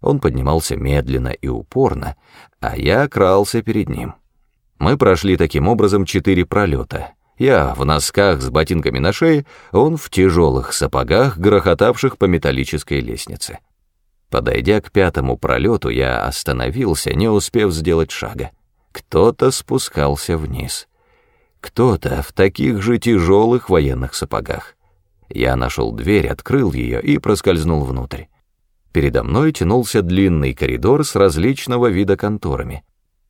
Он поднимался медленно и упорно, а я крался перед ним. Мы прошли таким образом четыре пролета. Я в носках с ботинками на шее, он в тяжелых сапогах, грохотавших по металлической лестнице. Подойдя к пятому пролету, я остановился, не успев сделать шага. Кто-то спускался вниз. Кто-то в таких же тяжелых военных сапогах. Я нашел дверь, открыл ее и проскользнул внутрь. Передо мной тянулся длинный коридор с различного вида конторами.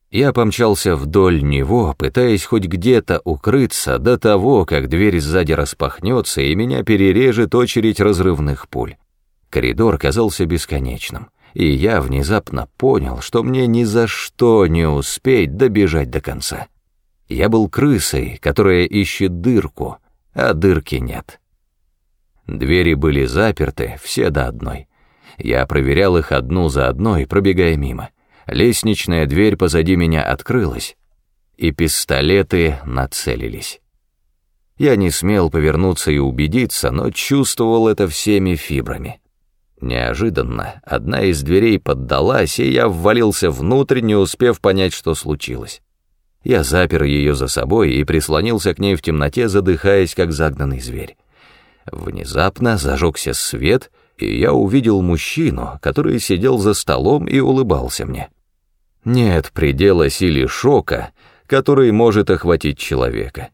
Я помчался вдоль него, пытаясь хоть где-то укрыться до того, как дверь сзади распахнется и меня перережет очередь разрывных пуль. Коридор казался бесконечным, и я внезапно понял, что мне ни за что не успеть добежать до конца. Я был крысой, которая ищет дырку, а дырки нет. Двери были заперты, все до одной. Я проверял их одну за одной, пробегая мимо. Лестничная дверь позади меня открылась, и пистолеты нацелились. Я не смел повернуться и убедиться, но чувствовал это всеми фибрами. Неожиданно одна из дверей поддалась, и я ввалился внутрь, не успев понять, что случилось. Я запер ее за собой и прислонился к ней в темноте, задыхаясь, как загнанный зверь. Внезапно зажегся свет, и я увидел мужчину, который сидел за столом и улыбался мне. Нет предела силе шока, который может охватить человека.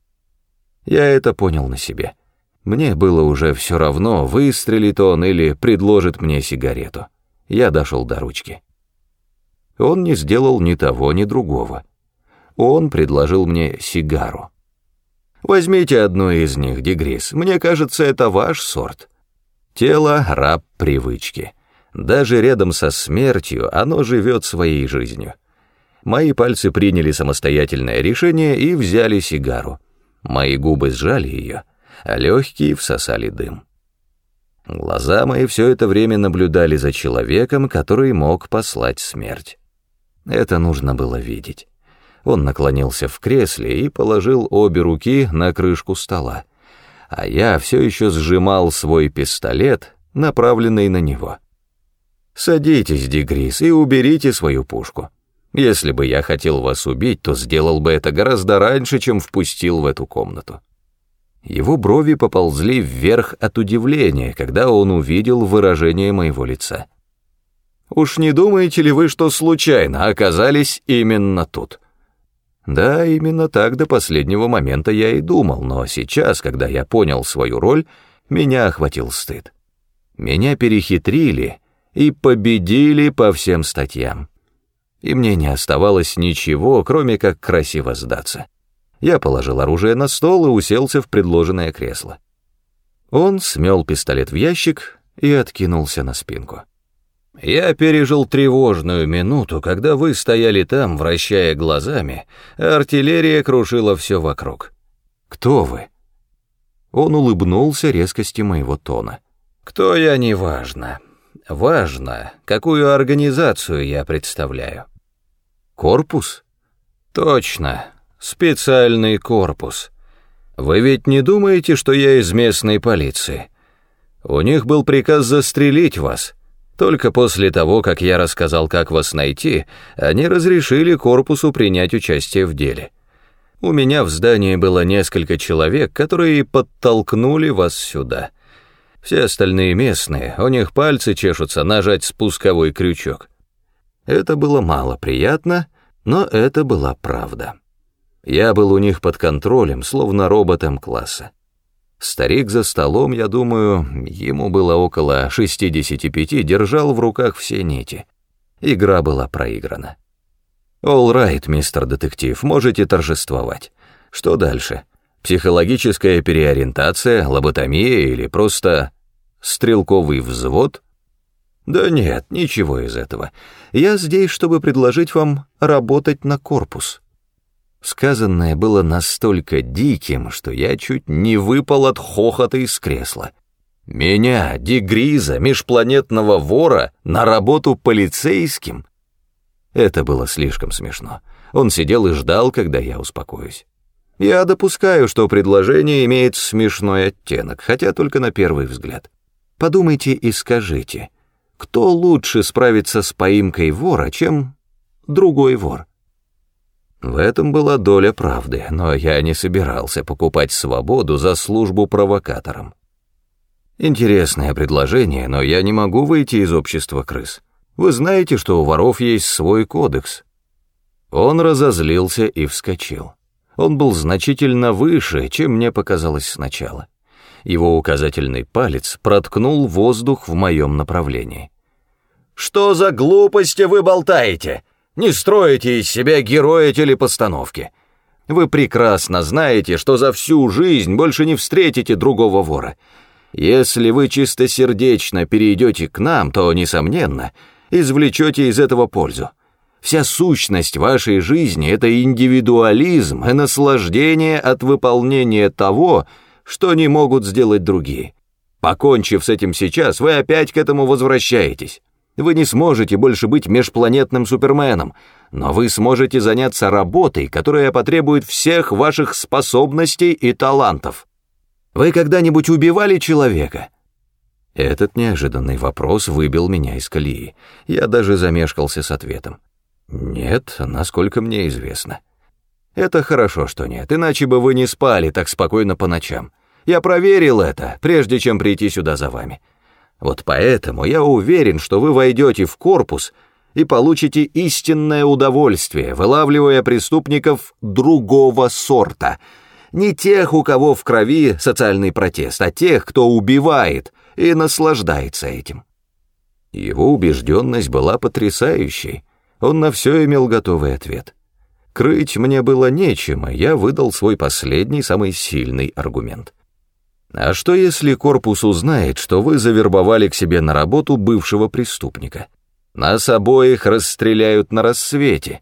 Я это понял на себе. Мне было уже все равно, выстрелит он или предложит мне сигарету. Я дошел до ручки. Он не сделал ни того, ни другого. Он предложил мне сигару. «Возьмите одну из них, Дегрис, мне кажется, это ваш сорт». Тело — раб привычки. Даже рядом со смертью оно живет своей жизнью. Мои пальцы приняли самостоятельное решение и взяли сигару. Мои губы сжали ее, а легкие всосали дым. Глаза мои все это время наблюдали за человеком, который мог послать смерть. Это нужно было видеть. Он наклонился в кресле и положил обе руки на крышку стола а я все еще сжимал свой пистолет, направленный на него. «Садитесь, Дегрис, и уберите свою пушку. Если бы я хотел вас убить, то сделал бы это гораздо раньше, чем впустил в эту комнату». Его брови поползли вверх от удивления, когда он увидел выражение моего лица. «Уж не думаете ли вы, что случайно оказались именно тут?» Да, именно так до последнего момента я и думал, но сейчас, когда я понял свою роль, меня охватил стыд. Меня перехитрили и победили по всем статьям. И мне не оставалось ничего, кроме как красиво сдаться. Я положил оружие на стол и уселся в предложенное кресло. Он смел пистолет в ящик и откинулся на спинку. Я пережил тревожную минуту, когда вы стояли там, вращая глазами, а артиллерия крушила все вокруг. Кто вы? Он улыбнулся резкости моего тона. Кто я, не важно. Важно, какую организацию я представляю. Корпус? Точно, специальный корпус. Вы ведь не думаете, что я из местной полиции? У них был приказ застрелить вас — только после того, как я рассказал, как вас найти, они разрешили корпусу принять участие в деле. У меня в здании было несколько человек, которые подтолкнули вас сюда. Все остальные местные, у них пальцы чешутся нажать спусковой крючок. Это было мало приятно, но это была правда. Я был у них под контролем, словно роботом класса. Старик за столом, я думаю, ему было около 65, держал в руках все нити. Игра была проиграна. «All right, мистер детектив, можете торжествовать. Что дальше? Психологическая переориентация, лоботомия или просто стрелковый взвод?» «Да нет, ничего из этого. Я здесь, чтобы предложить вам работать на корпус». Сказанное было настолько диким, что я чуть не выпал от хохота из кресла. Меня, Дегриза, межпланетного вора, на работу полицейским? Это было слишком смешно. Он сидел и ждал, когда я успокоюсь. Я допускаю, что предложение имеет смешной оттенок, хотя только на первый взгляд. Подумайте и скажите, Кто лучше справится с поимкой вора, чем другой вор? В этом была доля правды, но я не собирался покупать свободу за службу провокатором. Интересное предложение, но я не могу выйти из общества крыс. Вы знаете, что у воров есть свой кодекс. Он разозлился и вскочил. Он был значительно выше, чем мне показалось сначала. Его указательный палец проткнул воздух в моем направлении. «Что за глупости вы болтаете? Не строите из себя героя телепостановки. Вы прекрасно знаете, что за всю жизнь больше не встретите другого вора. Если вы чистосердечно перейдете к нам, то, несомненно, извлечете из этого пользу. Вся сущность вашей жизни — это индивидуализм и наслаждение от выполнения того, что не могут сделать другие. Покончив с этим сейчас, вы опять к этому возвращаетесь. Вы не сможете больше быть межпланетным суперменом, но вы сможете заняться работой, которая потребует всех ваших способностей и талантов. Вы когда-нибудь убивали человека? Этот неожиданный вопрос выбил меня из колеи. Я даже замешкался с ответом. Нет, насколько мне известно. Это хорошо, что нет, иначе бы вы не спали так спокойно по ночам. Я проверил это, прежде чем прийти сюда за вами. Вот поэтому я уверен, что вы войдете в корпус и получите истинное удовольствие, вылавливая преступников другого сорта. Не тех, у кого в крови социальный протест, а тех, кто убивает и наслаждается этим. Его убежденность была потрясающей. Он на все имел готовый ответ. Крыть мне было нечем, и я выдал свой последний, самый сильный аргумент. А что если корпус узнает, что вы завербовали к себе на работу бывшего преступника? Нас обоих расстреляют на рассвете.